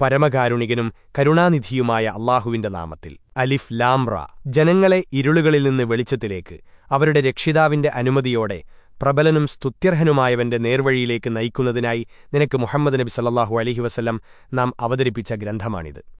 പരമകാരുണികനും കരുണാനിധിയുമായ അള്ളാഹുവിന്റെ നാമത്തിൽ. അലിഫ് ലാംറ ജനങ്ങളെ ഇരുളുകളിൽ നിന്ന് വെളിച്ചത്തിലേക്ക് അവരുടെ രക്ഷിതാവിന്റെ അനുമതിയോടെ പ്രബലനും സ്തുത്യർഹനുമായവന്റെ നേർവഴിയിലേക്ക് നയിക്കുന്നതിനായി നിനക്ക് മുഹമ്മദ് നബി സല്ലാഹു അലഹി വസ്ലം നാം അവതരിപ്പിച്ച ഗ്രന്ഥമാണിത്.